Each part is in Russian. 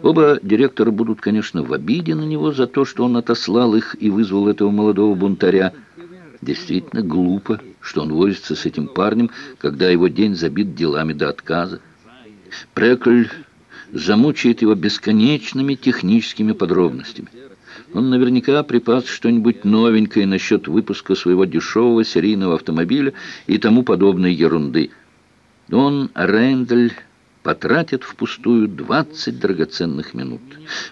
Оба директора будут, конечно, в обиде на него за то, что он отослал их и вызвал этого молодого бунтаря. Действительно глупо, что он возится с этим парнем, когда его день забит делами до отказа. Прекль замучает его бесконечными техническими подробностями. Он наверняка припас что-нибудь новенькое насчет выпуска своего дешевого серийного автомобиля и тому подобной ерунды. Он, Рендель, потратит впустую 20 драгоценных минут.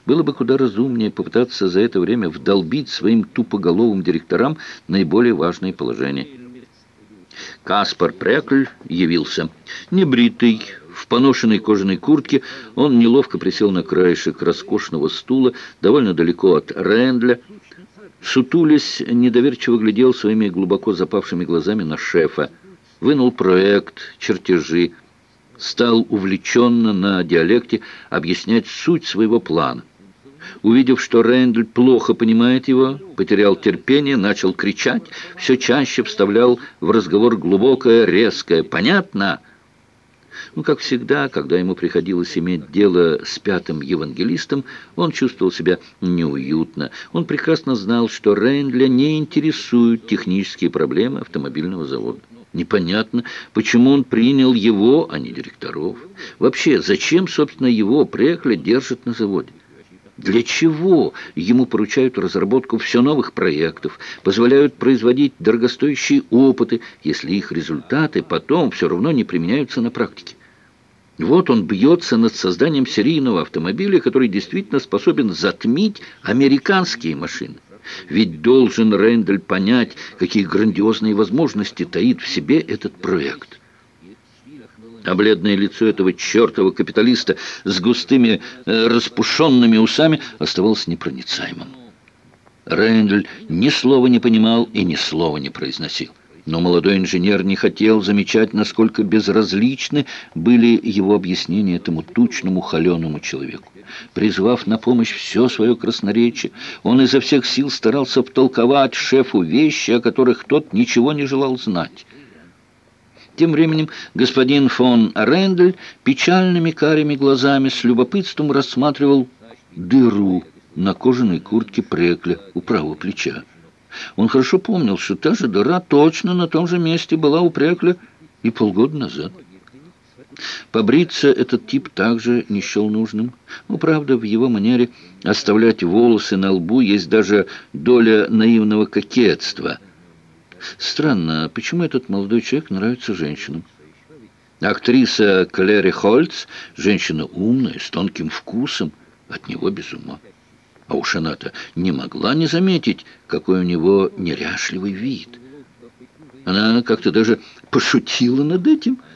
Было бы куда разумнее попытаться за это время вдолбить своим тупоголовым директорам наиболее важные положения. Каспар Прекль явился. Небритый, в поношенной кожаной куртке, он неловко присел на краешек роскошного стула, довольно далеко от Рэндля. Сутулись, недоверчиво глядел своими глубоко запавшими глазами на шефа. Вынул проект, чертежи, стал увлеченно на диалекте объяснять суть своего плана. Увидев, что Рэндль плохо понимает его, потерял терпение, начал кричать, все чаще вставлял в разговор глубокое, резкое «понятно?». Ну, как всегда, когда ему приходилось иметь дело с пятым евангелистом, он чувствовал себя неуютно. Он прекрасно знал, что Рейндля не интересуют технические проблемы автомобильного завода. Непонятно, почему он принял его, а не директоров. Вообще, зачем, собственно, его Прекля держат на заводе? Для чего ему поручают разработку все новых проектов, позволяют производить дорогостоящие опыты, если их результаты потом все равно не применяются на практике? Вот он бьется над созданием серийного автомобиля, который действительно способен затмить американские машины. Ведь должен Рэндаль понять, какие грандиозные возможности таит в себе этот проект. А бледное лицо этого чертова капиталиста с густыми э, распушенными усами оставалось непроницаемым. Рэндаль ни слова не понимал и ни слова не произносил. Но молодой инженер не хотел замечать, насколько безразличны были его объяснения этому тучному, холеному человеку. Призвав на помощь все свое красноречие, он изо всех сил старался втолковать шефу вещи, о которых тот ничего не желал знать. Тем временем господин фон Рендель печальными карими глазами с любопытством рассматривал дыру на кожаной куртке Прекля у правого плеча. Он хорошо помнил, что та же дыра точно на том же месте была у Прекля и полгода назад. Побриться этот тип также не счел нужным. Ну, правда, в его манере оставлять волосы на лбу есть даже доля наивного кокетства. Странно, почему этот молодой человек нравится женщинам? Актриса Клэри Хольц, женщина умная, с тонким вкусом, от него без ума. А уж она-то не могла не заметить, какой у него неряшливый вид. Она как-то даже пошутила над этим –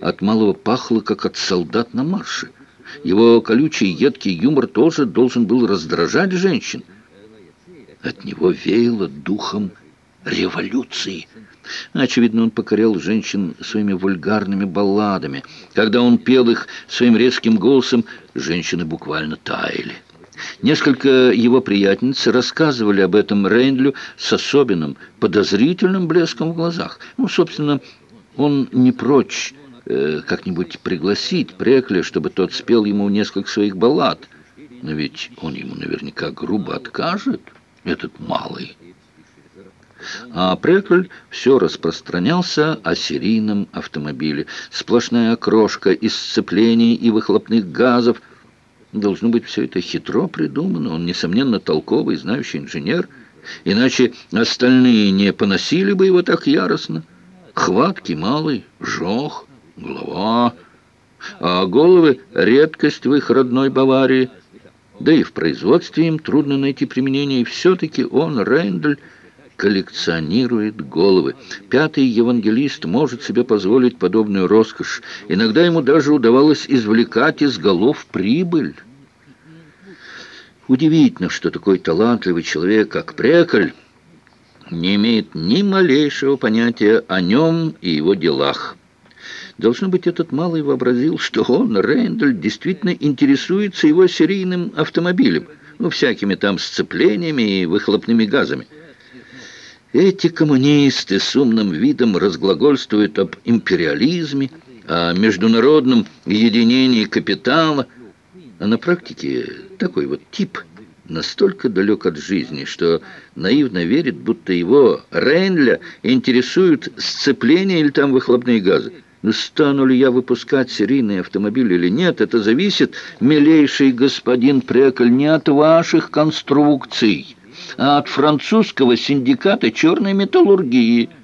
от малого пахло, как от солдат на марше. Его колючий едкий юмор тоже должен был раздражать женщин. От него веяло духом революции. Очевидно, он покорял женщин своими вульгарными балладами. Когда он пел их своим резким голосом, женщины буквально таяли. Несколько его приятниц рассказывали об этом Рейндлю с особенным подозрительным блеском в глазах. Ну, собственно, он не прочь э, как-нибудь пригласить Прекля, чтобы тот спел ему несколько своих баллад. Но ведь он ему наверняка грубо откажет, этот малый. А Прекль все распространялся о серийном автомобиле. Сплошная окрошка из сцеплений и выхлопных газов. Должно быть, все это хитро придумано. Он, несомненно, толковый, знающий инженер. Иначе остальные не поносили бы его так яростно. Хватки малый, жох голова. А головы — редкость в их родной Баварии. Да и в производстве им трудно найти применение. И все-таки он, Рейндль, коллекционирует головы. Пятый евангелист может себе позволить подобную роскошь. Иногда ему даже удавалось извлекать из голов прибыль. Удивительно, что такой талантливый человек, как Преколь, не имеет ни малейшего понятия о нем и его делах. Должно быть, этот малый вообразил, что он, Рэндаль, действительно интересуется его серийным автомобилем, ну, всякими там сцеплениями и выхлопными газами. Эти коммунисты с умным видом разглагольствуют об империализме, о международном единении капитала. А на практике такой вот тип настолько далек от жизни, что наивно верит, будто его Рейнля интересуют сцепления или там выхлопные газы. Но стану ли я выпускать серийный автомобиль или нет, это зависит, милейший господин Преколь, не от ваших конструкций, от французского синдиката черной металлургии –